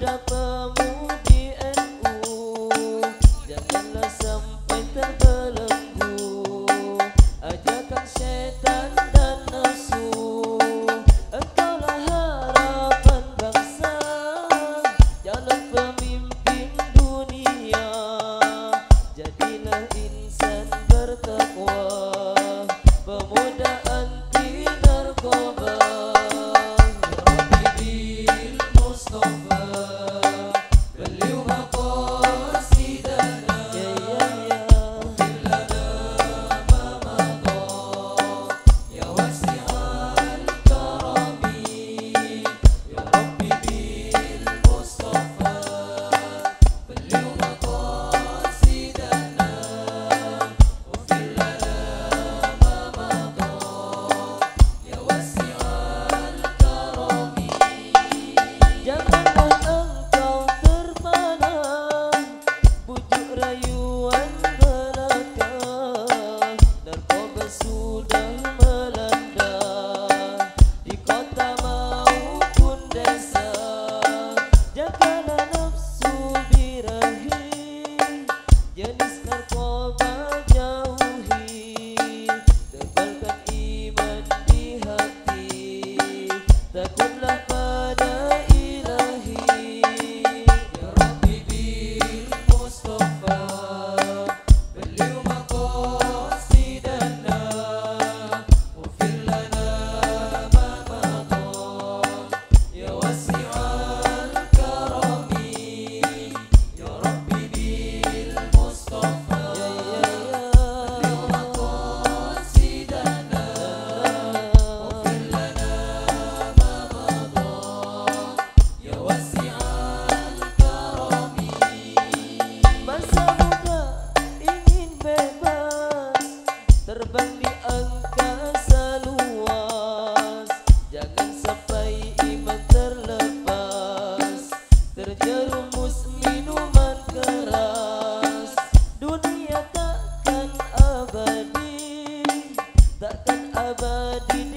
ada pemuda covered